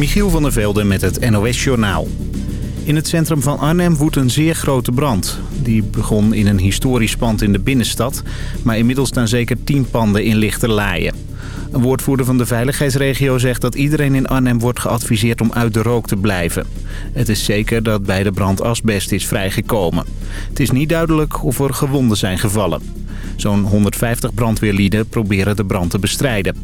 Michiel van der Velde met het NOS-journaal. In het centrum van Arnhem woedt een zeer grote brand. Die begon in een historisch pand in de binnenstad... maar inmiddels staan zeker tien panden in lichte laaien. Een woordvoerder van de veiligheidsregio zegt dat iedereen in Arnhem wordt geadviseerd om uit de rook te blijven. Het is zeker dat bij de brand asbest is vrijgekomen. Het is niet duidelijk of er gewonden zijn gevallen. Zo'n 150 brandweerlieden proberen de brand te bestrijden.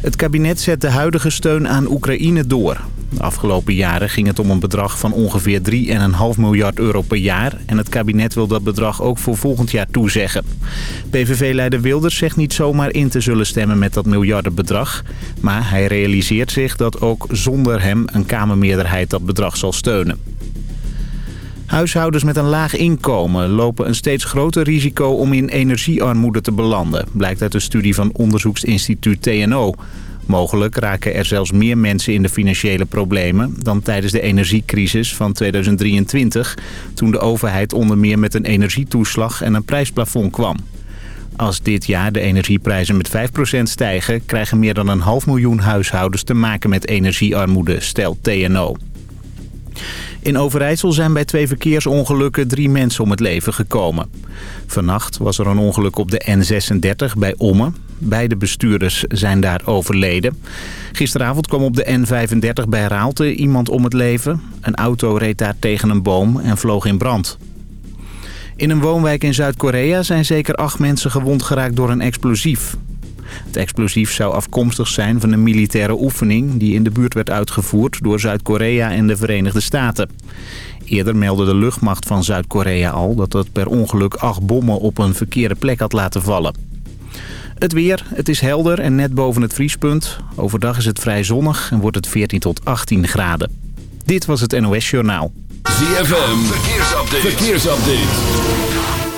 Het kabinet zet de huidige steun aan Oekraïne door. De afgelopen jaren ging het om een bedrag van ongeveer 3,5 miljard euro per jaar. En het kabinet wil dat bedrag ook voor volgend jaar toezeggen. PVV-leider Wilders zegt niet zomaar in te zullen stemmen met dat miljardenbedrag. Maar hij realiseert zich dat ook zonder hem een Kamermeerderheid dat bedrag zal steunen. Huishoudens met een laag inkomen lopen een steeds groter risico om in energiearmoede te belanden. Blijkt uit een studie van onderzoeksinstituut TNO. Mogelijk raken er zelfs meer mensen in de financiële problemen dan tijdens de energiecrisis van 2023... toen de overheid onder meer met een energietoeslag en een prijsplafond kwam. Als dit jaar de energieprijzen met 5% stijgen... krijgen meer dan een half miljoen huishoudens te maken met energiearmoede, stelt TNO. In Overijssel zijn bij twee verkeersongelukken drie mensen om het leven gekomen. Vannacht was er een ongeluk op de N36 bij Ommen. Beide bestuurders zijn daar overleden. Gisteravond kwam op de N35 bij Raalte iemand om het leven. Een auto reed daar tegen een boom en vloog in brand. In een woonwijk in Zuid-Korea zijn zeker acht mensen gewond geraakt door een explosief. Het explosief zou afkomstig zijn van een militaire oefening... die in de buurt werd uitgevoerd door Zuid-Korea en de Verenigde Staten. Eerder meldde de luchtmacht van Zuid-Korea al... dat het per ongeluk acht bommen op een verkeerde plek had laten vallen. Het weer, het is helder en net boven het vriespunt. Overdag is het vrij zonnig en wordt het 14 tot 18 graden. Dit was het NOS Journaal. ZFM, verkeersupdate. verkeersupdate.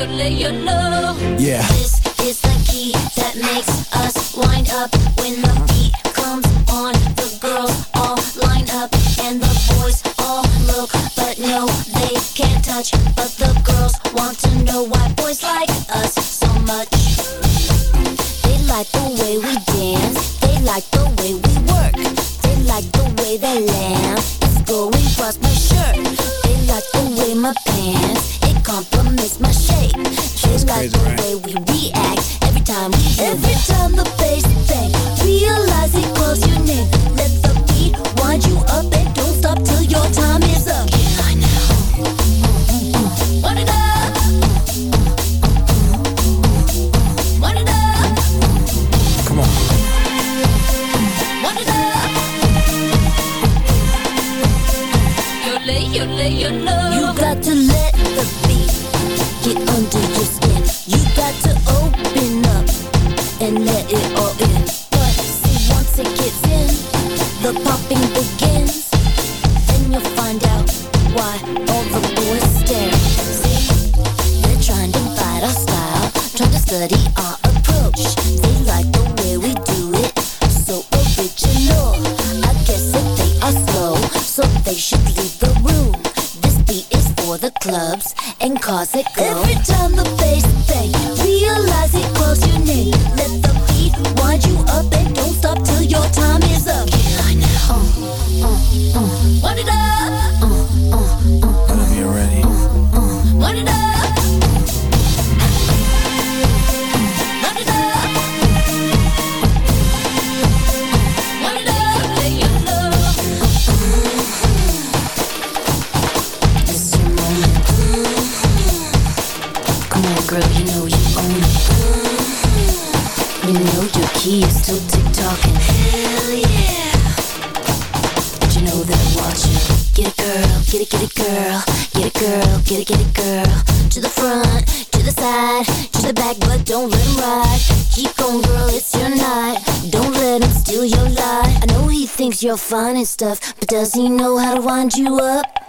Yeah. This is the key that makes us wind up when the beat comes on. The girls all line up and the boys all look, but no, they can't touch. But the girls want to know why boys like us so much. They like the way we dance. They like the way we work. They like the way that laugh It's going across my shirt. They like the way my pants it complements my shape. They like the way we react every time we Every time the bass bang, realize it calls your name. Let the beat wind you up and don't stop till your time is up. Yeah, I know. Run it up. Run it up. Come on. Run it up. You lay, you lay, you know. You got to let the beat get under your skin. You got to open up and let it all in. But see, once it gets in, the popping begins. Then you'll find out why all the boys stare. They're trying to fight our style, trying to study our finest stuff, but does he know how to wind you up?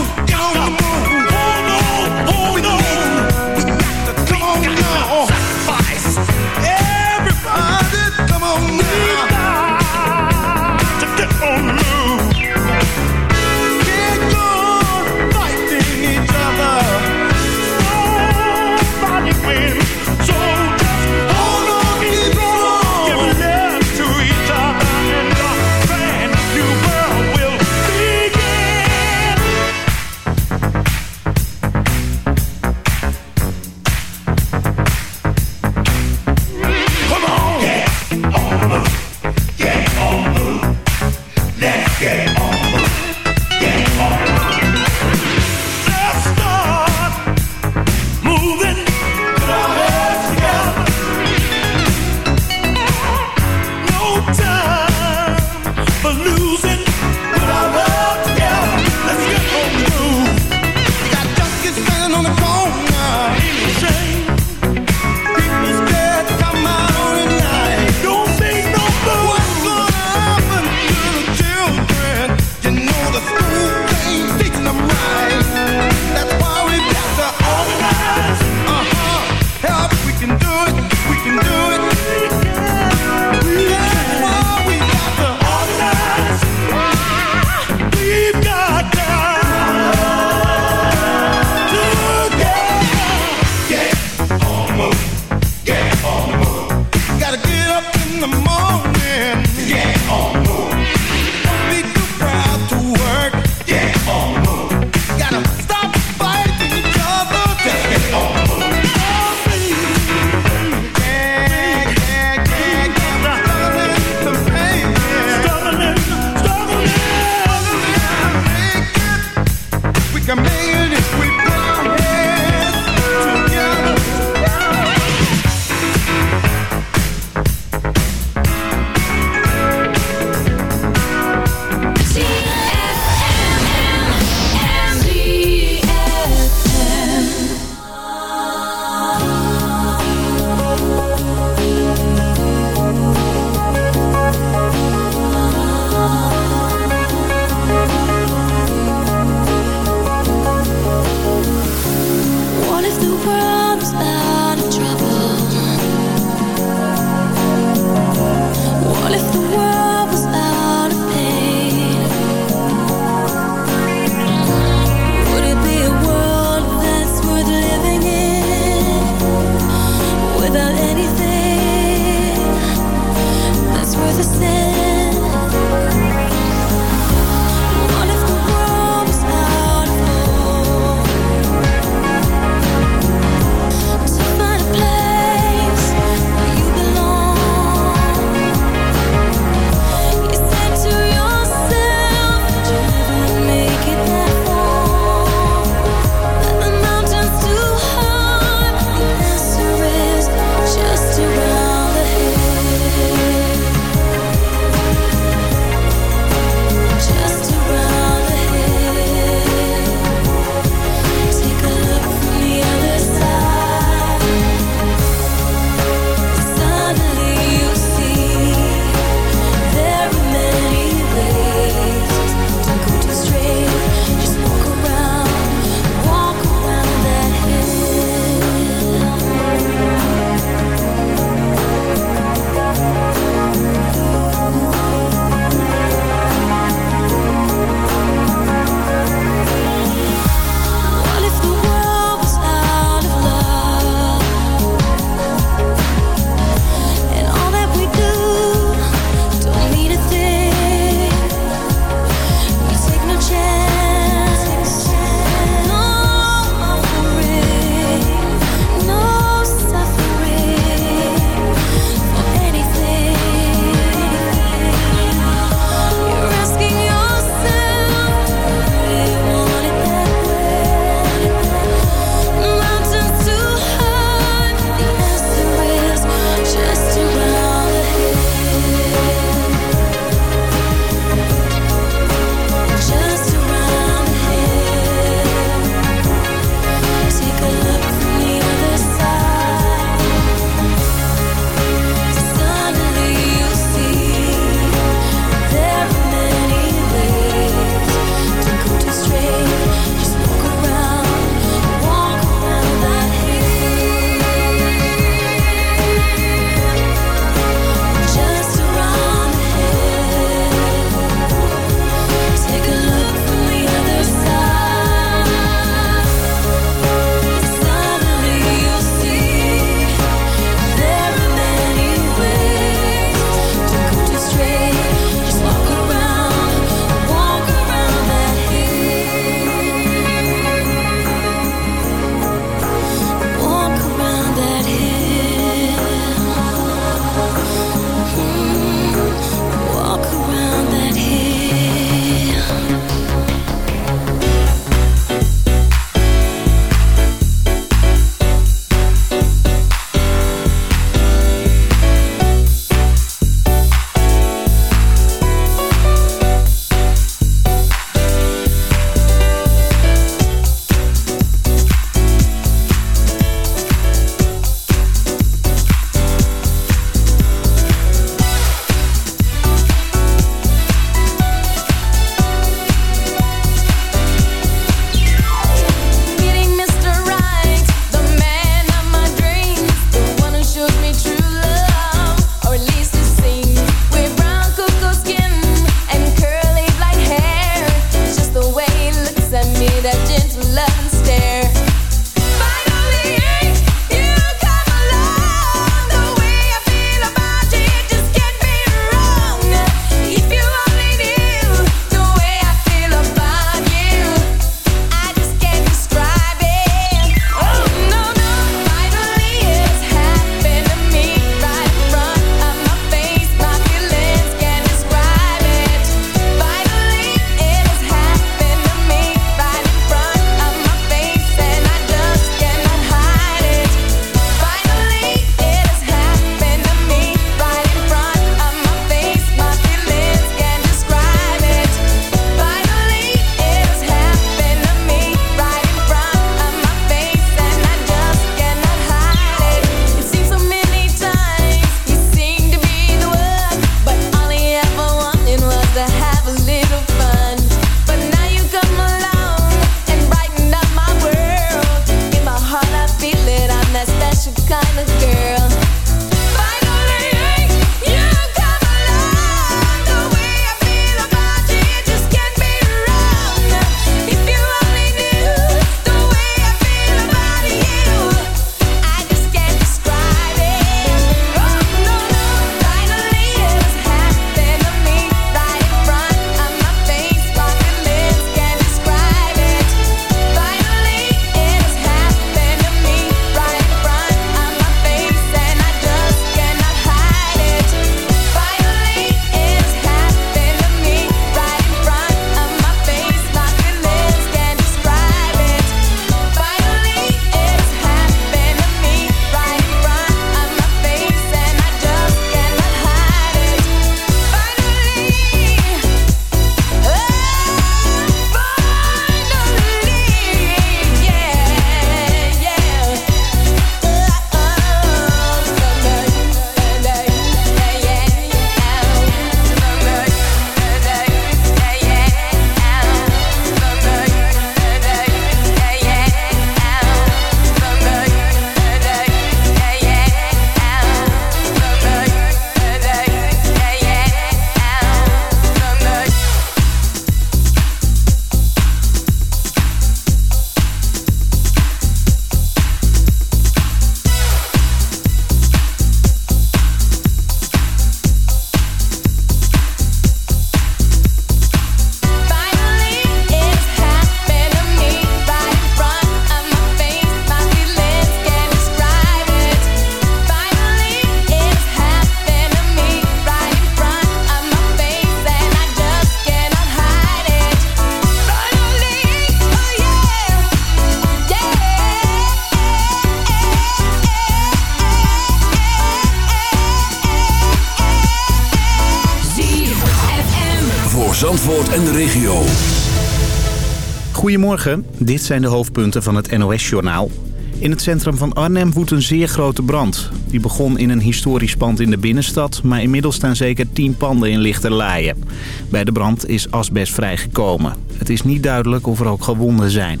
Dit zijn de hoofdpunten van het NOS-journaal. In het centrum van Arnhem woedt een zeer grote brand. Die begon in een historisch pand in de binnenstad... maar inmiddels staan zeker 10 panden in lichterlaaien. Bij de brand is asbest vrijgekomen. Het is niet duidelijk of er ook gewonden zijn.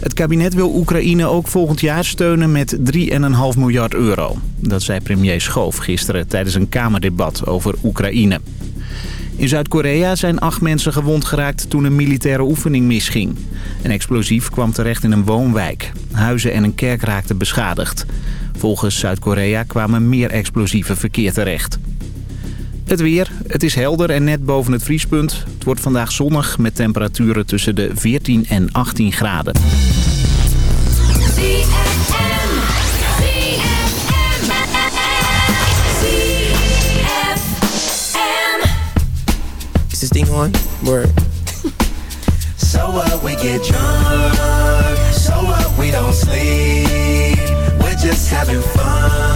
Het kabinet wil Oekraïne ook volgend jaar steunen met 3,5 miljard euro. Dat zei premier Schoof gisteren tijdens een Kamerdebat over Oekraïne. In Zuid-Korea zijn acht mensen gewond geraakt toen een militaire oefening misging. Een explosief kwam terecht in een woonwijk. Huizen en een kerk raakten beschadigd. Volgens Zuid-Korea kwamen meer explosieven verkeer terecht. Het weer. Het is helder en net boven het vriespunt. Het wordt vandaag zonnig met temperaturen tussen de 14 en 18 graden. Get drunk, so what we don't sleep. We're just having fun.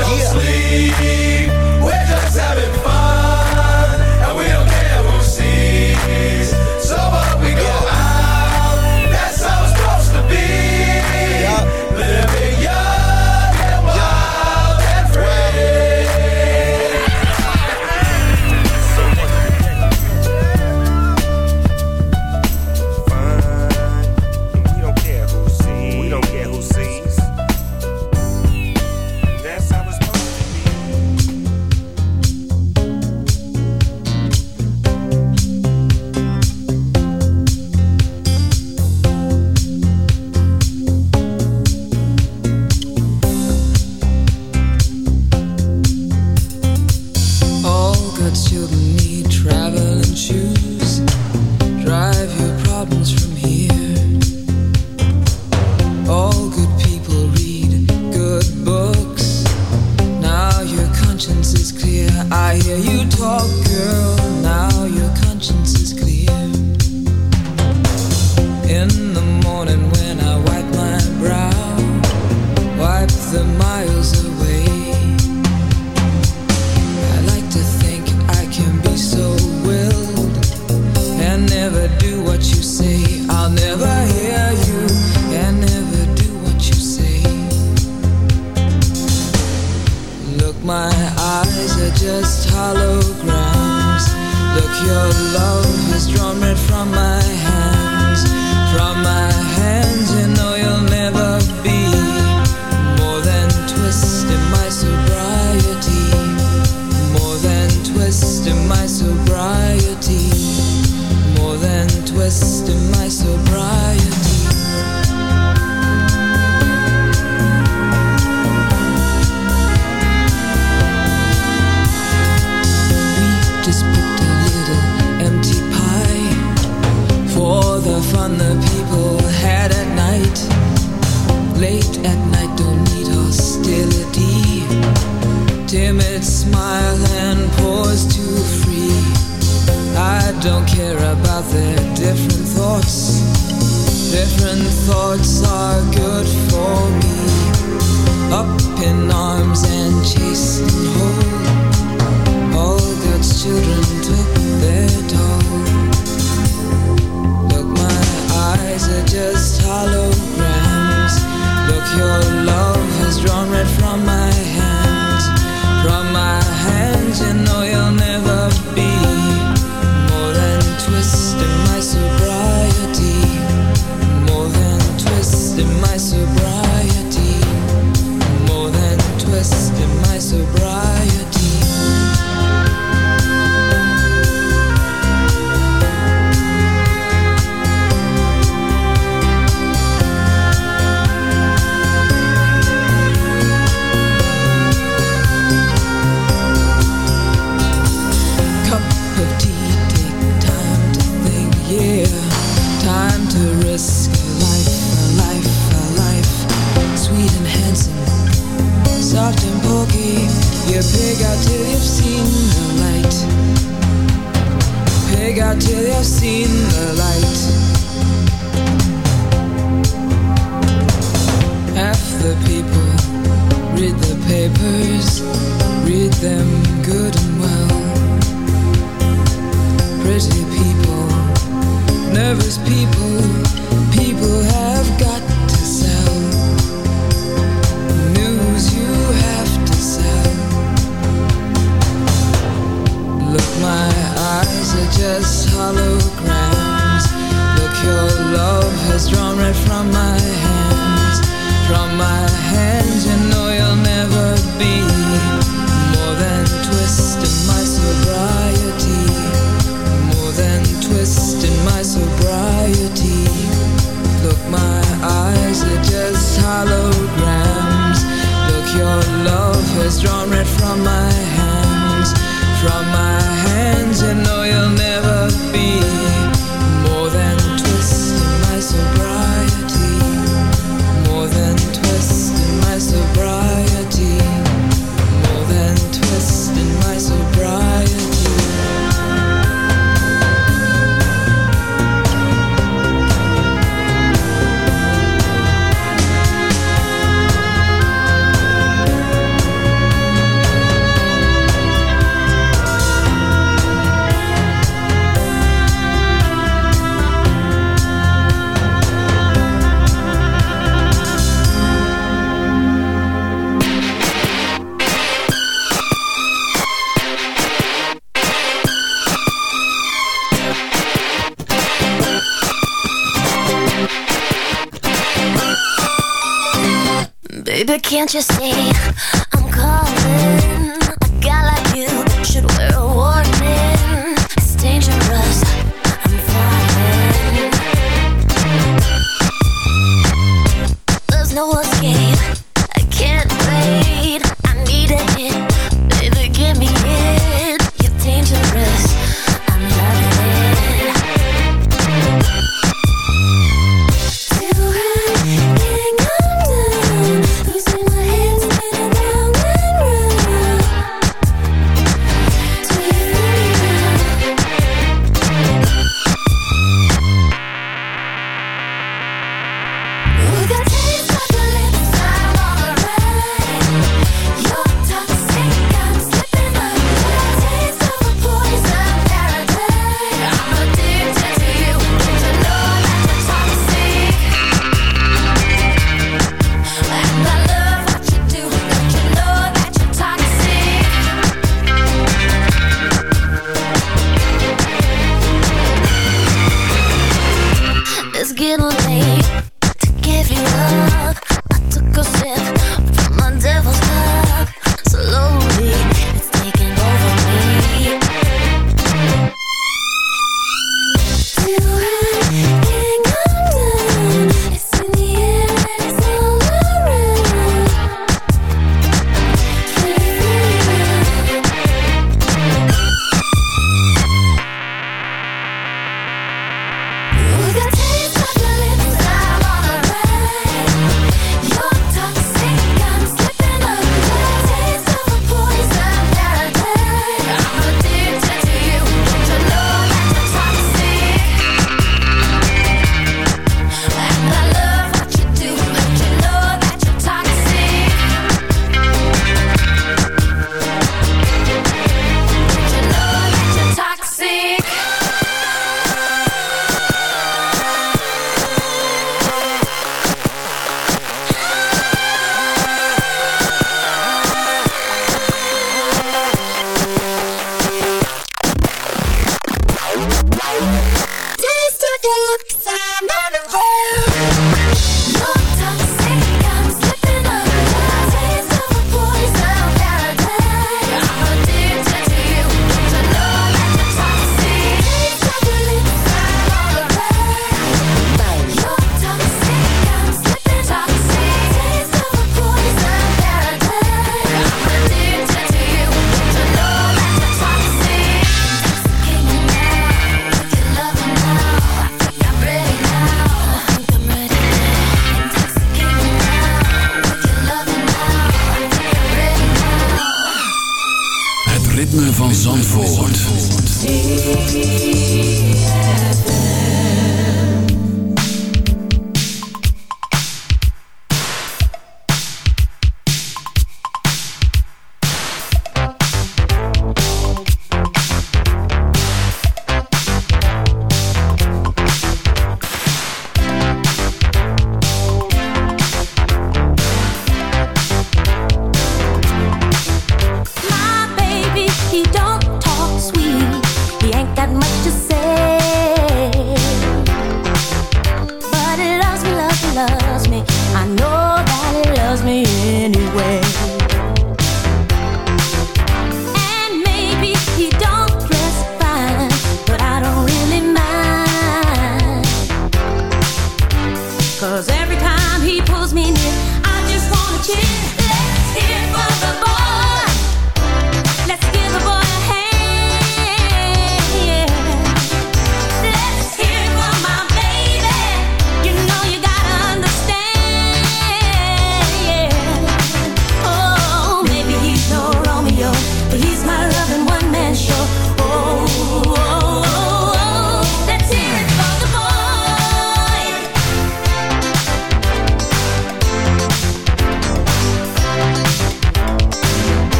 don't sleep.